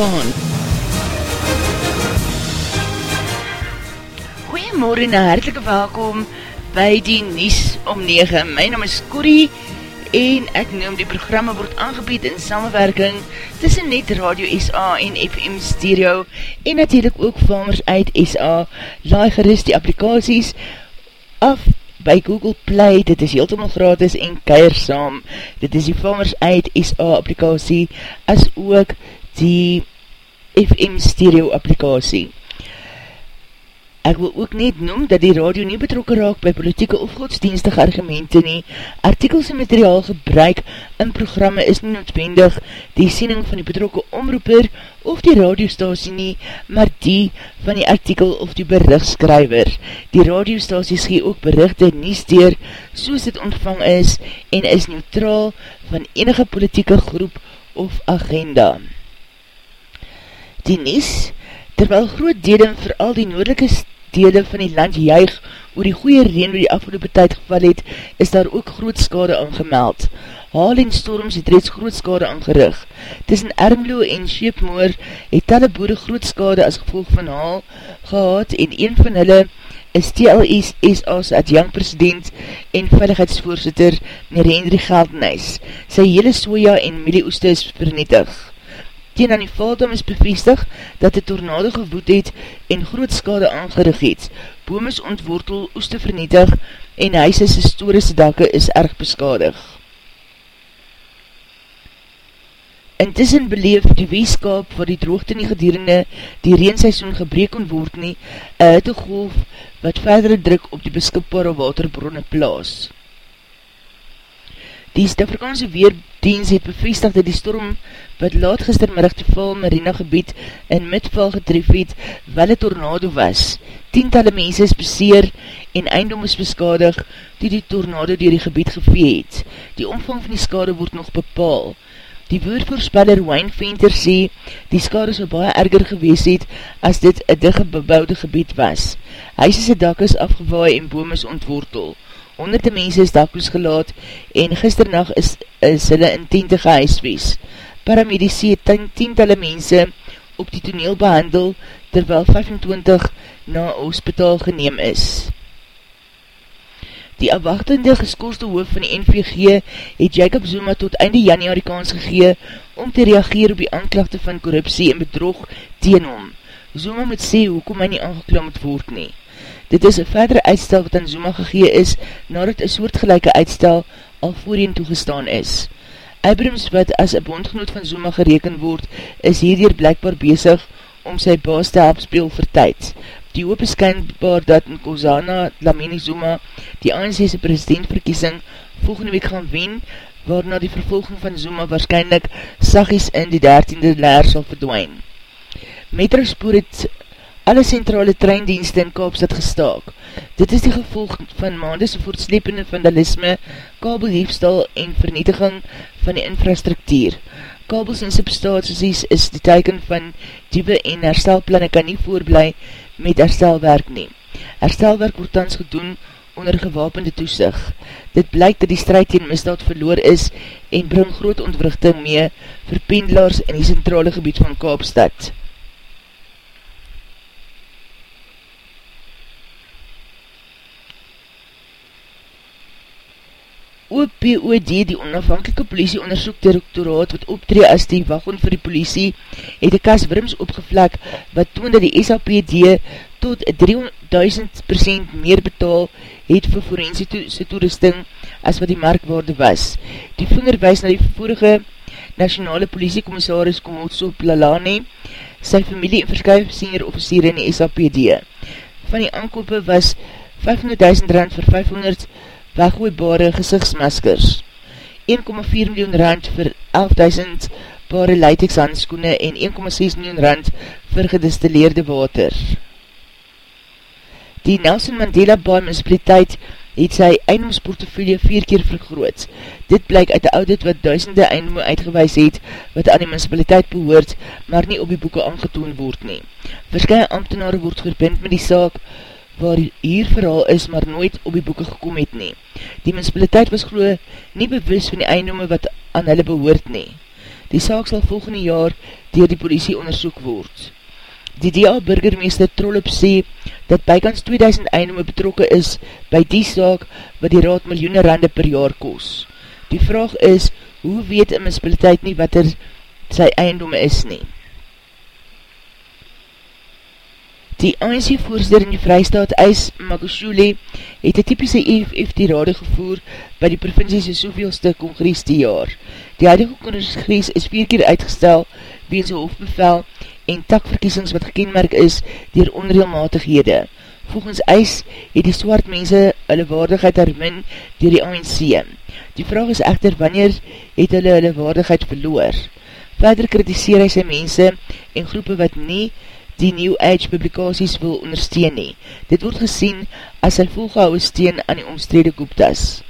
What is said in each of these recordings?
Afrikaan. Goeiemorgen en hartelike welkom by die Nies om 9. My naam is Corrie en ek noem die programme word aangebied in samenwerking tussen Net Radio SA en FM Stereo en natuurlijk ook Farmers uit SA. Laai gerust die applikaties af by Google Play, dit is heeltemal gratis en keir saam. Dit is die Farmers uit SA applikatie as ook die FM stereo applikatie. Ek wil ook net noem dat die radio nie betrokken raak by politieke of godsdienstige argumente nie. Artikels en materiaal gebruik in programme is nie noodwendig die siening van die betrokken omroeper of die radiostasie nie, maar die van die artikel of die berichtskryver. Die radiostasies gee ook berichte nie steer soos dit ontvang is en is neutraal van enige politieke groep of agenda. Die Nies Terwyl groot dele en vooral die noordelike dele van die land juig oor die goeie reen wat die afgelopen tyd geval het, is daar ook groot skade aangemeld. Haal en storms het reeds groot skade aangerig. Tussen Ermelo en Sheepmoor het talle boere groot skade as gevolg van haal gehad en een van hulle is TLS SA's adjang president en veiligheidsvoorzitter Nere Henry Geldenhuis. Sy hele soja en mielieoeste is vernietig. Teen aan die valdam is bevestig dat die tornado gewoed het en groot skade aangerig het. Boom is ontwortel, oeste vernietig en huise sy storische dakke is erg beskadig. Intussen beleef die weeskap waar die droogte nie gedurende die reenseisoen gebreek kon word nie, een hittegolf wat verdere druk op die beskipbare waterbronne plaas. Die Stafrikaanse Weerdienst het bevestig dat die storm wat laat gistermiddag te val marina gebied in midval getref het, wel een tornado was. Tientallen mense is beseer en eindom is beskadig die die tornado dier die gebied gevee het. Die omvang van die skade word nog bepaal. Die woordvoorspeller Wayne Venter sê, die skade so baie erger gewees het as dit een digge bebouwde gebied was. Huise sy dak is afgewaai en boom is ontwortel honderde mense is dakoes gelaat en gisternacht is, is hulle in tente gehuiswees. Paramedici het tientallen mense op die toneel behandel terwyl 25 na hospitaal geneem is. Die afwachtende geskoorste hoof van die NVG het Jacob Zuma tot einde januari kans gegee om te reageer op die aanklachte van korruptie en bedrog teen hom. Zuma moet sê hoekom hy nie aangeklam moet word nie. Dit is een verdere uitstel wat aan Zuma gegee is, nadat een soortgelijke uitstel al voorheen toegestaan is. Abrams, wat as een bondgenoot van Zuma gereken word, is hierdier blijkbaar bezig om sy baas te help speel vir tyd. Die hoop is kynbaar dat in Kozana Lamini Zuma die ANC's presidentverkiesing volgende week gaan wen, waarna die vervolging van Zuma waarschijnlijk sagies in die 13e leer sal verdwijn. Metrospoor het alle centrale treindienste in Kaapstad gestaak. Dit is die gevolg van maandese voortslepende vandalisme, kabelheefstal en vernietiging van die infrastruktuur. Kabels en substaties is die teiken van diewe en herstelplanne kan nie voorblij met herstelwerk nie. Herstelwerk word tans gedoen onder gewapende toesig. Dit blyk dat die strijd teen misdaad verloor is en bring groot ontwrichting mee vir pendelaars in die centrale gebied van Kaapstad. OPOD, die onafhankelike politie onderzoek directoraat wat optree as die wagon vir die politie, het die kas Wurms opgevlek wat toon dat die SAPD tot 3000% meer betaal het vir forensiese toerusting as wat die markwaarde was. Die vinger wees na die vorige nationale politiekommissaris Komotso Plalane, sy familie en verskuif senior officier in die SAPD. Van die aankope was 500.000 rand vir 500 weggooibare gezichtsmaskers, 1,4 miljoen rand vir 11.000 bare latex handskoene en 1,6 miljoen rand vir gedistilleerde water. Die Nelson Mandela Bar Municipaliteit het sy eindomsportofilie vier keer vergroot. Dit blyk uit die audit wat duisende eindome uitgewees het, wat aan die municipaliteit behoort, maar nie op die boeken aangetoon word nie. Verskye ambtenare word verbind met die saak, waar hier verhaal is, maar nooit op die boeken gekom het nie. Die municipaliteit was geloof nie bewus van die eindome wat aan hulle behoort nie. Die saak sal volgende jaar dier die politie onderzoek word. Die DA burgermeester Trollop sê dat bykans 2000 eindome betrokke is by die saak wat die raad miljoene rande per jaar kos. Die vraag is, hoe weet een municipaliteit nie wat er sy eindome is nie? Die ANC voorzitter in die vrystaat Eis Makushule het een typische EFF die rade gevoer by die provinciese soveelste congres die jaar. Die huidige congres is vier keer uitgestel weens een hoofdbevel en takverkiesings wat gekenmerk is dier onreelmatighede. Volgens Eis het die swart mense hulle waardigheid herwin dier die ANC. Die vraag is echter wanneer het hulle hulle waardigheid verloor. Verder kritiseer hy sy mense en groepe wat nie die New Age publikaties wil ondersteun nie. Dit word gesien as sy volgehouwe steen aan die omstrede Guptas.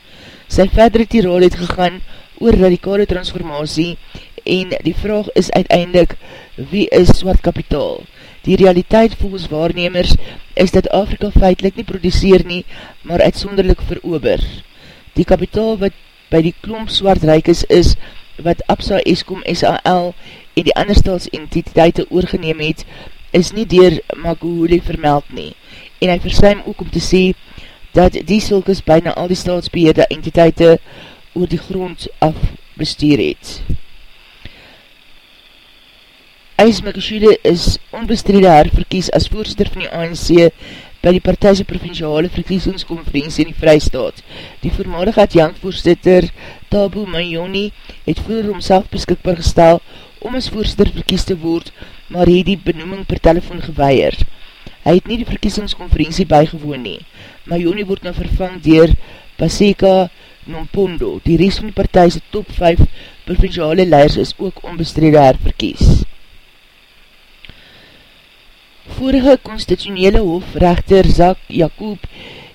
Sy verder het die rol het gegaan oor radikale transformatie en die vraag is uiteindelik wie is zwart kapitaal? Die realiteit volgens waarnemers is dat Afrika feitlik nie produceer nie, maar uitsonderlik verober. Die kapitaal wat by die klomp zwart reikes is, wat APSA, ESCOM, SAL en die ander staatsentiteite oorgeneem het, is nie dier Maguhuli vermeld nie, en hy versuim ook om te sê, dat die sulkes byna al die staatsbeheerde entiteite oor die grond af bestuur het. Eis Maguhuli is onbestrede herverkies as voorzitter van die ANC by die partijse provinciale verkiesingskonferentie in die Vrijstaat. Die voormalige adjang voorzitter Tabu Mayoni het voor homself beskikbaar gestel om as voorzitter verkies te word, maar het die benoeming per telefoon geweier. Hy het nie die verkiesingskonferentie bijgewoon nie, maar Joni word nou vervang dier Paseka Nompondo. Die rest van die partijse top 5 provinciale leiders is ook onbestrede herverkies. Vorige constitutionele hofrechter Zak Jacob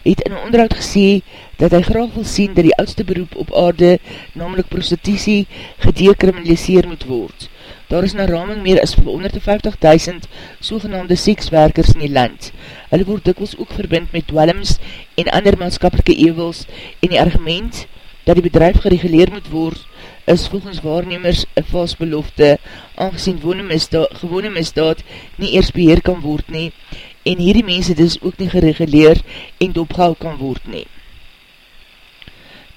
het in onderhoud gesê dat hy graag wil sien dat die oudste beroep op aarde, namelijk prostitutie, gedekriminaliseer moet word. Daar is na raming meer as 150.000 sogenaamde sekswerkers in die land. Hulle word dikwels ook verbind met dwellings en ander maatskapelike evels en die argument dat die bedrijf gereguleer moet word is volgens waarnemers een vals belofte aangezien misdaad, gewone misdaad nie eers beheer kan word nie en hierdie mense dus ook nie gereguleer en dopgehou kan word nie.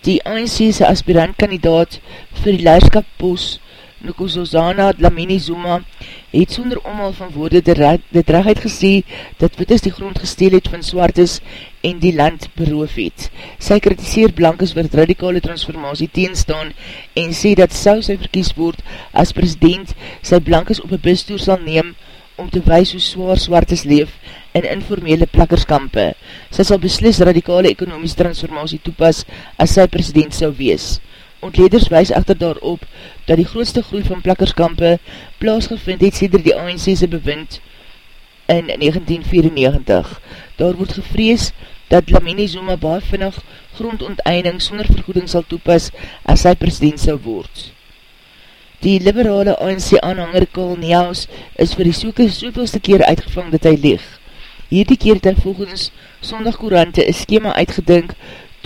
Die ANC's aspirantkandidaat vir die leierskap post Nkosazana Dlamini Zuma het sonder omal van woorde dit recht gesê dat Wittes die grond gesteel het van Swartes en die land beroof het. Sy kritiseer Blankes wat radikale transformatie teenstaan en sê dat sou sy verkies word as president sy Blankes op een bustoer sal neem om te wees hoe zwaar Swartes leef in informele plakkerskampe. Sy sal beslis radikale ekonomische transformatie toepas as sy president sou wees. Ontleders wees echter daarop dat die grootste groei van plakkerskampe plaasgevind het sêder die ANC's bewind in 1994. Daar word gevrees dat Lamini Zuma baie vinnig grondonteinding sonder vergoeding sal toepas as sy president sal word. Die liberale ANC aanhanger Karl Niaus is vir die soeke soveelste keer uitgevang dat hy leeg. Hierdie keer het hy volgens sondagkorante een schema uitgedink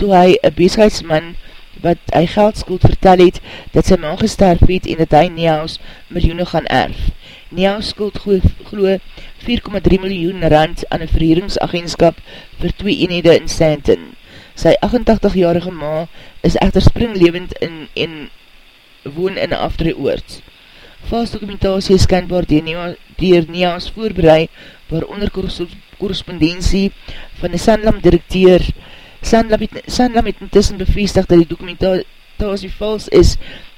toe hy een beesheidsman wat hy geldskuld vertel het, dat sy man gesterf het en dat hy Neaus miljoene gaan erf. Neaus skuld glo 4,3 miljoen rand aan een verheeringsagentskap vir twee eenhede in Stanton. Sy 88-jarige ma is echter springlevend in, en woon in een afdree oord. Vals dokumentatie is kenbaar dier Neaus voorbereid, waaronder korrespondentie van die Sanlam het intussen bevestig dat die dokumentatie vals is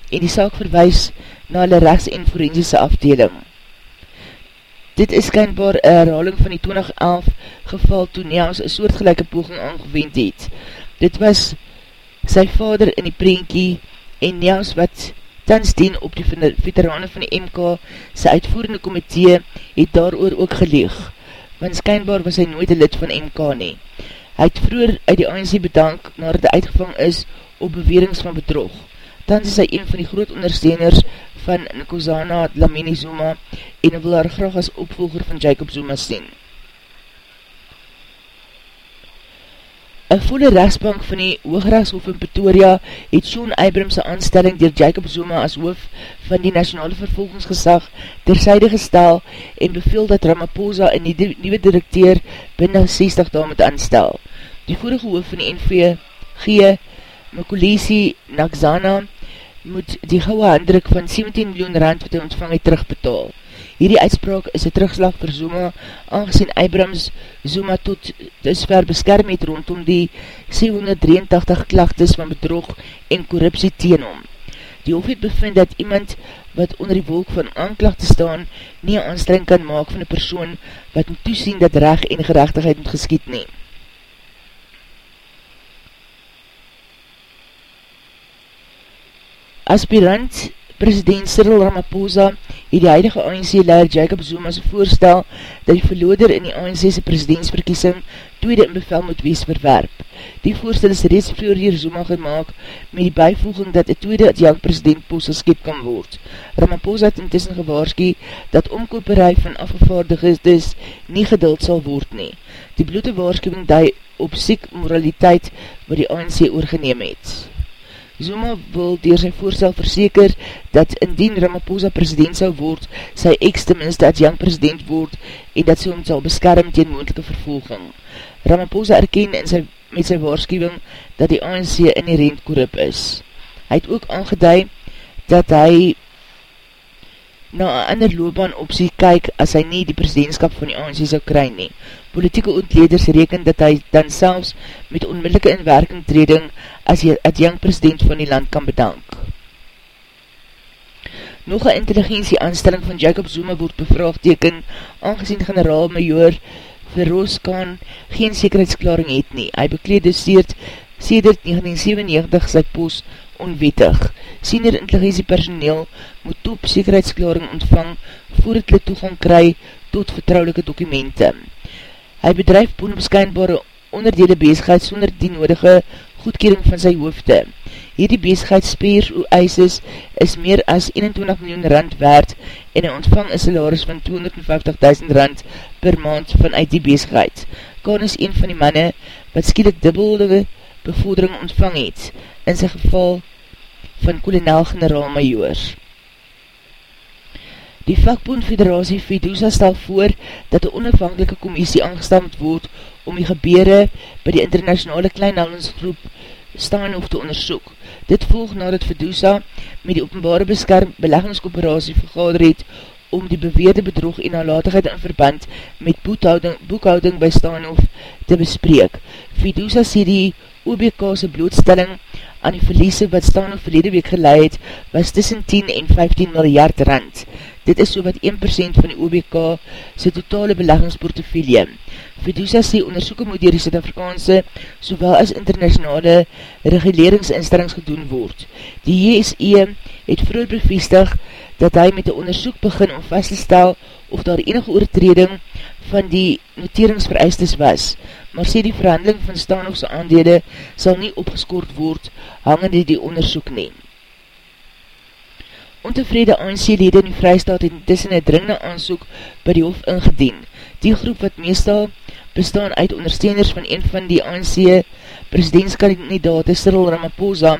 en die saak verwijs na hulle rechts- en forensische afdeling. Dit is kynbaar een herhaling van die 2011 geval toen Niaas een soortgelijke poging aangewend het. Dit was sy vader in die preenkie en Niaas wat tans dien op die veterane van die MK sy uitvoerende komitee het daar ook geleeg, want skynbaar was hy nooit een lid van MK nie. Hy het vroeger uit die ANC bedank nadat hy uitgevang is op bewerings van bedrog. Tans is hy een van die groot ondersteuners van Nkosana Lamini Zuma en wil haar graag as opvolger van Jacob Zuma sien. Een volle rechtsbank van die Hoogrechtshof in Pretoria het Sean Abrams aanstelling dier Jacob Zuma as hoof van die nationale vervolgingsgesag terzijde gestel en beveel dat Ramaphosa in die nieuwe directeur binnen 60 daal moet aanstel. Die vorige hoof van die NVG, Mkulesi Nakzana, moet die gouwe handdruk van 17 miljoen rand wat hy ontvang het terugbetaal. Hierdie uitspraak is een terugslag vir Zuma, aangezien Abrams Zuma tot dusver beskerm het rondom die 783 klachtes van bedrog en korruptie teen hom. Die hof het bevind dat iemand wat onder die wolk van aanklacht te staan nie een aanstreng kan maak van een persoon wat moet toesien dat recht en gerechtigheid moet geskiet neem. Aspirant president Cyril Ramaphosa het die huidige ANC-leier Jacob Zuma's voorstel dat die verloder in die ANC's presidentsverkiesing tweede in bevel moet wees verwerp. Die voorstel is reeds vroeger hier Zuma gemaakt met die bijvoeging dat die tweede jang president post geskip kan word. Ramaphosa het intussen gewaarski dat omkoperij van afgevaardigdes nie geduld sal word nie. Die bloede waarschuwing die op siek moraliteit wat die ANC oorgeneem het. Zuma wil dier sy voorstel verseker dat indien Ramaphosa president sal word, sy ex tenminste as jang president word en dat sy hom sal beskerm teen moendelike vervolging. Ramaphosa erken in sy, met sy waarschuwing dat die ANC inherent korrup is. Hy het ook aangeduid dat hy na een ander loopbaan optie kyk as hy nie die presidentskap van die ANC sal kry nie. Politieke ontleders reken dat hy dan selfs met onmiddellike inwerking treding as hy het jong president van die land kan bedank. Nog een intelligentie aanstelling van Jacob Zuma word bevraagteken, aangezien generaal major Veroz Khan geen sekerheidsklaring het nie. Hy bekleed dus sedert 1997 sy post onwettig. Senior intelligentie personeel moet top sekerheidsklaring ontvang voordat hulle toegang kry tot vertrouwelike dokumente. Hy bedrijf boonopskynbare onderdele bezigheid sonder die nodige goedkering van sy hoofde. Hierdie bezigheidsspeers o eises is meer as 21 miljoen rand waard en hy ontvang een salaris van 250.000 rand per maand vanuit die bezigheid. Kaan is een van die manne wat skielik dubbelde bevordering ontvang het in sy geval van kolonel-generaal majoor. Die vakboond federatie FEDUSA stel voor dat die onafhankelike commissie aangestamd word om die gebeure by die internationale kleinhandelsgroep Staanhof te onderzoek. Dit volg nadat FEDUSA met die openbare beskerm beleggingscoöperatie vergader het om die beweerde bedrog en nalatigheid in verband met boekhouding, boekhouding by Staanhof te bespreek. FEDUSA sê die OBK'se blootstelling aan die verliese wat staan op verlede week geleid was tussen 10 en 15 miljard rand. Dit is so wat 1% van die OBK sy totale beleggingsportofilie. Fidusa sê onderzoeken moet dier die Zuid-Afrikaanse sowel as internationale reguleringsinstellings gedoen word. Die JSE het vroeg bevestig dat hy met die onderzoek begin om vast te stel of daar enige oortreding van die noteringsvereistes was, maar sê die verhandeling van Stanhoffse aandede sal nie opgeskoord word hangende die onderzoek neem. Ontevrede ANC-lede in die vrystaat het intussen een dringende aansoek by die hof ingedien. Die groep wat meestal bestaan uit ondersteuners van een van die ANC presidentskandidaten Cyril Ramaphosa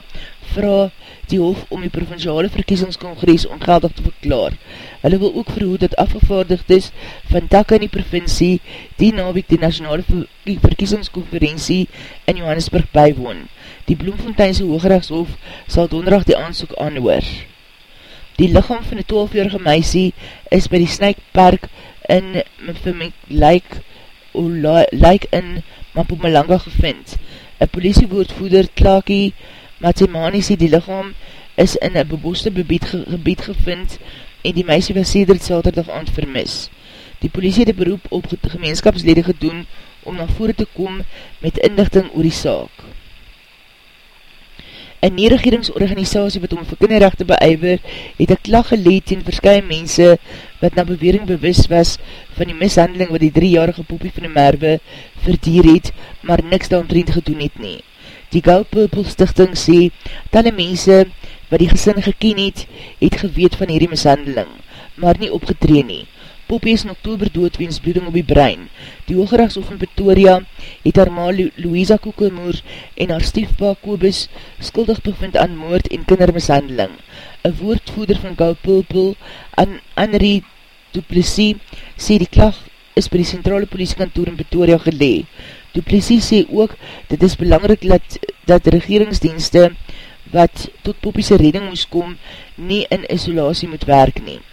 vraag die hof om die provinciale verkiesingskongres ongeldig te verklaar. Hulle wil ook verhoed dat afgevaardigd is van tak in die provincie die naweek die nationale verkiesingskonferentie in Johannesburg bijwoon. Die Bloemfonteinse Hoogrechtshof sal donderdag die aansoek aanhoor. Die lichaam van die 12-jarige meisie is by die Snijkpark in Mfimik Lyk in Mapumalanga gevind. Een politiewoordvoeder Klaakie Matsemani sê die lichaam is in een beboste gebied, gebied gevind en die meisje was sedert saterdag aand vermis. Die politie het beroep op gemeenskapslede gedoen om na vore te kom met inlichting oor die saak. Een neerigheringsorganisatie wat om vir kinderrechte beuiver, het een klag geleed teen verskye mense wat na bewering bewus was van die mishandeling wat die driejarige poepie van die merwe verdier het, maar niks daaromtrend gedoen het nie. Die Gold Purple Stichting sê, talle mense wat die gesin geken het, het geweet van hierdie mishandeling, maar nie opgetreen nie. Poppy is in oktober dood weens bloeding op die brein. Die Hoogrechtshof in Pretoria het haar ma Louisa Koekelmoer en haar stiefpa Kobus skuldig bevind aan moord en kindermishandeling. Een woordvoeder van Gau Pulpul, Annerie Duplessis, sê die klag is by die centrale politiekantoor in Pretoria gelee. Duplessis sê ook, dit is belangrijk dat, dat regeringsdienste wat tot Poppyse redding moes kom, nie in isolatie moet werk neem.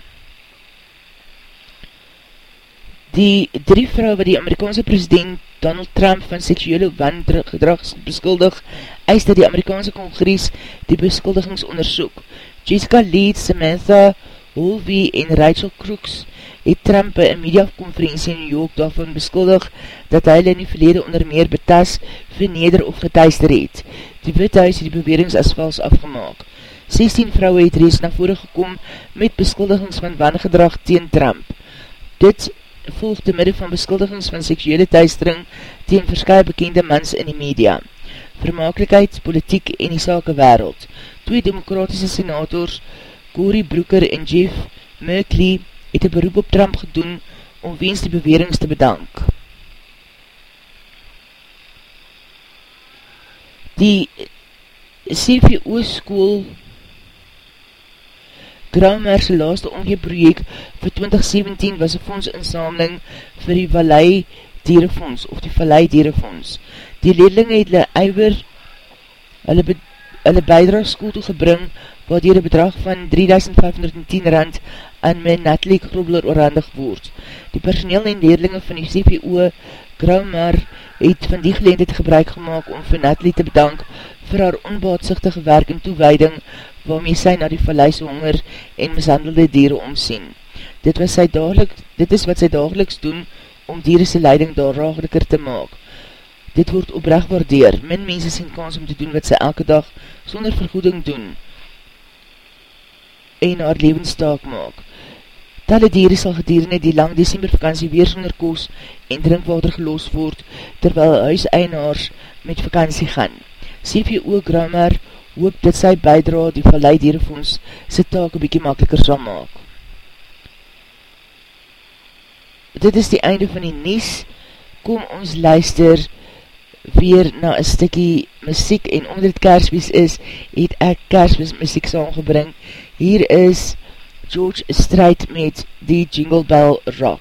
Die drie vrou wat die Amerikaanse president Donald Trump van seksuele wangedrag beskuldig, eis dat die Amerikaanse congres die beskuldigings onderzoek. Jessica Leeds, Samantha Holvey en Rachel Crooks het Trump by een mediakonferentie in New York daarvan beskuldig dat hy in die verlede onder meer betas, verneder of geteister het. Die withuis het die bewerings as vals afgemaak. 16 vrouwe het reeds na vore gekom met beskuldigings van wangedrag teen Trump. Dit volg te midde van beskuldigings van seksuele thuistering teen verskye bekende mans in die media. Vermakelijkheid, politiek en die sake wereld. Twee demokratische senators, Cory Broeker en Jeff Merkley, het een beroep op Trump gedoen om weens die bewerings te bedank. Die CVO school Graumerse laaste omgeeprojek vir 2017 was een fondsinsameling vir die Vallei Dierefonds of die Vallei Dierefonds. Die leerlinge het hulle eiwer hulle, be, hulle bijdrag school toegebring wat hier een bedrag van 3510 rand aan my Natalie Grobler oorhandig word. Die personeel en leerlinge van die CVO Graumer het van die geleendheid gebruik gemaakt om vir Natalie te bedank vir haar onbaatsigtige werk en toewijding waarmee sy na die verleise honger en mishandelde dieren omsien. Dit, was sy dit is wat sy dageliks doen om dierese leiding daar raagdikker te maak. Dit word oprecht waardeer. Min mense sien kans om te doen wat sy elke dag sonder vergoeding doen en haar levenstaak maak. Talle dieren sal gedierende die lang decembervakantie weer sonder koos en drinkwater geloos word terwyl huiseinaars met vakantie gaan. CVO Grammar hoop dat sy bijdra die Valleidierenfonds sy taak een bykie makkeliker sal maak. Dit is die einde van die nies. Kom ons luister weer na een stikkie muziek en onder het kerswees is, het ek kerswees muziek saamgebring. Hier is George Strijd met die Jingle Bell Rock.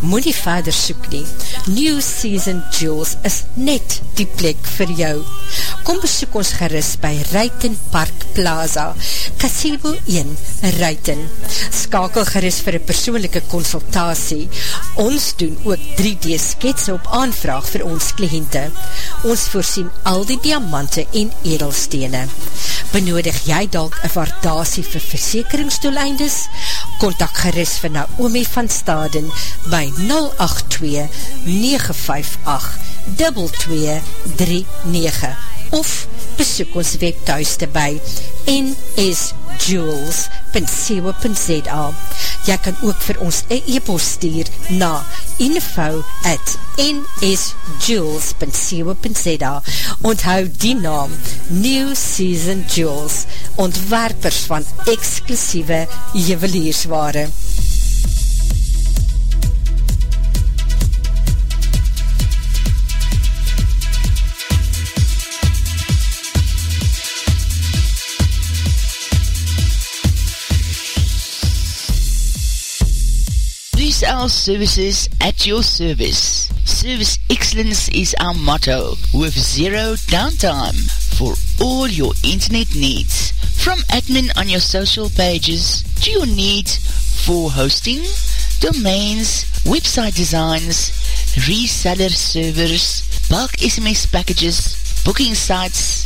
moet nie verder soek nie. New Season Jewels is net die plek vir jou. Kom besoek ons gerust by Ruiten Park Plaza, Casebo 1, Ruiten. Skakel gerust vir een persoonlijke consultatie. Ons doen ook 3D sketsen op aanvraag vir ons kliënte. Ons voorsien al die diamante en edelstene. Benodig jy dalk een waardasie vir versekeringsdoeleindes? Contact gerust vir Naomi van Staden by 082-958-2239 of besoek ons webthuiste by nsjewels.co.za Jy kan ook vir ons e-post stuur na info at nsjewels.co.za Onthou die naam New Season Jewels ontwerpers van exclusieve juweliersware Our services at your service. Service excellence is our motto with zero downtime for all your internet needs. From admin on your social pages to your need for hosting, domains, website designs, reseller servers, bulk SMS packages, booking sites,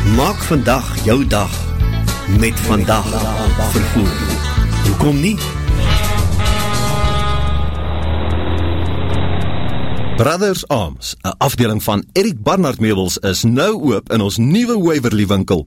Maak vandag jou dag met vandag vervoer. Hoekom nie? Brothers Arms, een afdeling van Eric Barnard Meubels, is nou oop in ons nieuwe Waverly winkel.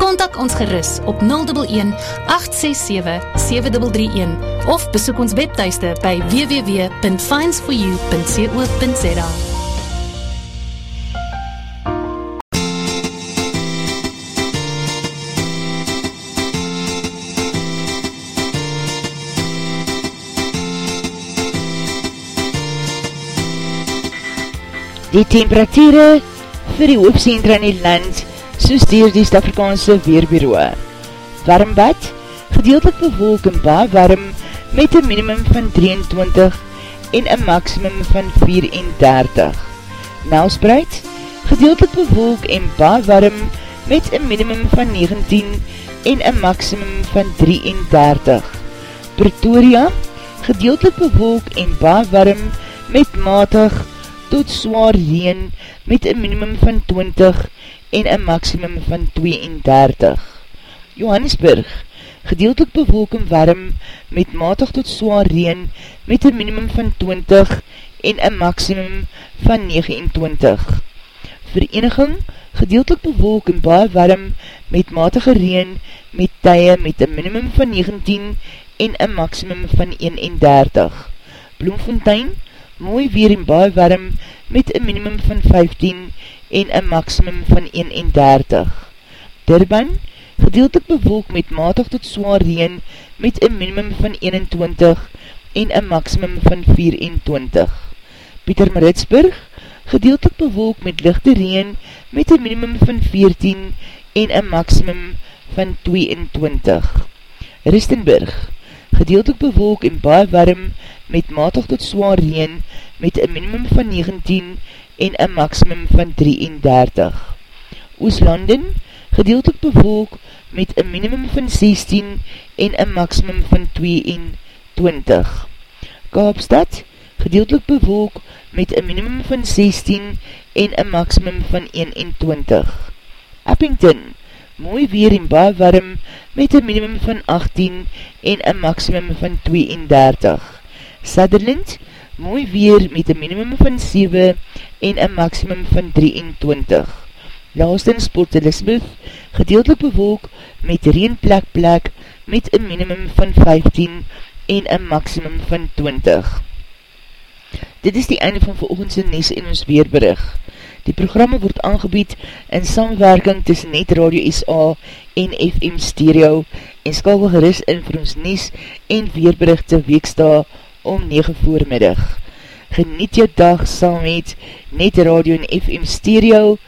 Contact ons gerus op 011 867 7331 of besoek ons webteiste by www.finesforyou.co.za Die temperatuurde vir die hoofdcentra in die land, soos dier die Stafrikaanse Weerbureau. Warmbad, gedeeltelik bewolk en baar warm, met een minimum van 23 en een maximum van 34. Nelspreid, gedeeltelik bewolk en baar warm, met een minimum van 19 en een maximum van 33. Pretoria, gedeeltelik bewolk en baar warm, met matig tot zwaar reen met een minimum van 20 en een maximum van 32. Johannesburg, gedeeltelik bewolk en warm met matig tot zwaar reen met een minimum van 20 en een maximum van 29. Vereniging, gedeeltelik bewolk en baie warm met matige reen met tye met een minimum van 19 en een maximum van 31. Bloemfontein, mooi weer en baie warm met een minimum van 15 en een maximum van 31. Durban, gedeeltelik bewolk met matig tot zwaar reen met een minimum van 21 en een maximum van 24. Pieter Maritsburg, gedeeltelik bewolk met lichte reen met een minimum van 14 en een maximum van 22. Ristenburg, gedeeltelik bewolk en baie warm met matig tot zwaar reen met een minimum van 19 en een maximum van 33. Ooslanden, gedeeltelik bewolk met een minimum van 16 en een maximum van 22. Kaapstad, gedeeltelik bewolk met een minimum van 16 en een maximum van 21. Eppington, mooi weer en baie warm met een minimum van 18 en een maximum van 32. Sutherland, mooi weer met een minimum van 7 en een maximum van 23. Laastin Sport Elizabeth, gedeeltelik bewolk met reen plek met een minimum van 15 en een maximum van 20. Dit is die einde van veroogendse Nes en ons weerberig. Die programme word aangebied in samwerking tussen Net Radio SA en FM Stereo en skakel geris in vir ons Nes en weerberig te weeksta om 9 voormiddag. Geniet jou dag saam met Net Radio en FM Stereo.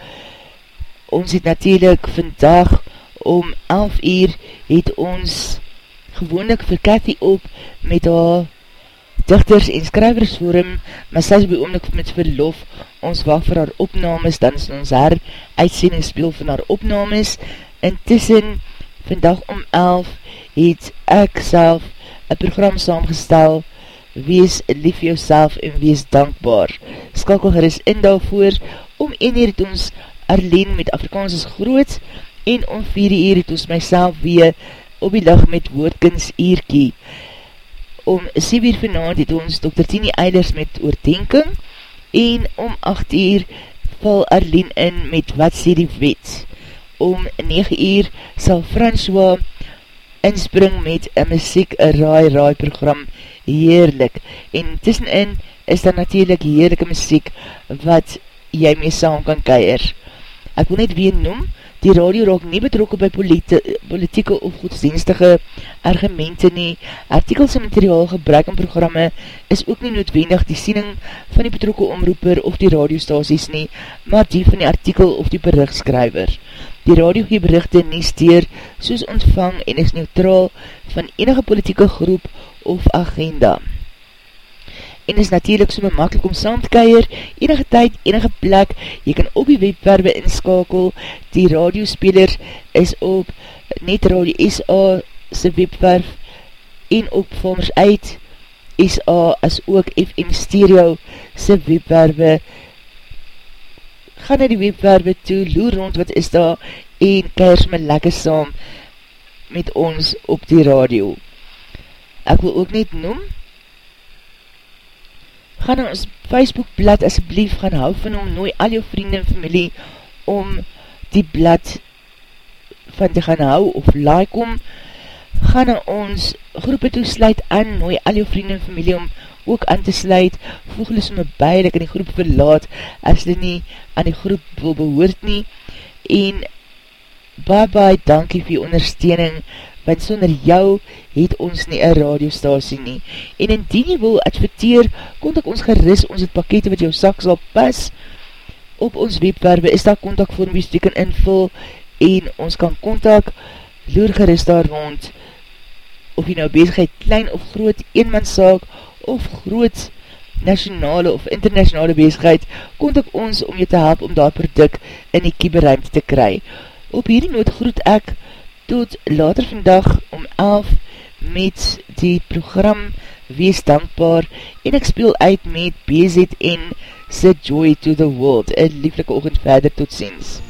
Ons het natuurlijk vandag om 11 uur het ons gewoonlik vir Cathy op met haar dichters en skrywersforum, maar sy is by oomlik met verlof, ons wacht vir haar opnames, dan is ons haar uitsending speel van haar opnames. Intussen, vandag om 11, het ek self een program saamgestel, wees lief vir jouself en wees dankbaar. Skakel geris in daarvoor, om 1 uur het ons Arlene met Afrikaans is groot, en om 4 uur het ons myself weer op die dag met woordkins eerkie. Om 7 uur vanavond het ons Dr. Tini Eilers met oordenking en om 8 uur val Arlene in met wat sê die wet. Om 9 uur sal François inspring met een muziek, een raai raai program, heerlik. En tussenin is daar natuurlijk heerlijke muziek wat jy mee saam kan keir. Ek wil net weer noem, Die radio raak nie betrokken by politi politieke of godsdienstige argumente nie. Artikels en materiaal gebruik in programme is ook nie noodwendig die siening van die betrokken omroeper of die radiostasies nie, maar die van die artikel of die berichtskryver. Die radio gee berichte nie steer soos ontvang en is neutraal van enige politieke groep of agenda en is natuurlijk so makkelijk om saam te keier, enige tyd, enige plek, jy kan op die webwerwe inskakel, die radiospeler is op Net Radio SA se webwerf en op Vormers uit SA as ook FM Stereo se webwerwe ga na die webwerwe toe, loer rond wat is daar en keiers my lekker saam met ons op die radio. Ek wil ook net noem, gaan na ons Facebook blad asjeblief gaan hou van hom, nooi al jou vrienden en familie om die blad van te gaan hou of like om, gaan na ons groepe toe sluit aan, nooi al jou vrienden en familie om ook aan te sluit, voeg hulle somme by, dat in die groep verlaat, as hulle nie aan die groep behoort nie, en bye bye, dankie vir jou ondersteuning, want sonder jou het ons nie een radiostasie nie. En indien jy wil adverteer, kon ek ons geris ons het pakete wat jou sak sal pas, Op ons webwerwe is daar contactvormies die kan invul en ons kan contact loer gerust daar rond of jy nou bezigheid klein of groot eenmanszaak of groot nationale of internationale bezigheid contact ons om jy te help om daar product in die kieberuimte te kry. Op hierdie noot groet ek tot later vandag om 11 met die program Wees Dankbaar en ek speel uit met BZN Se Joy to the World. Een lieflike oogend verder, tot ziens.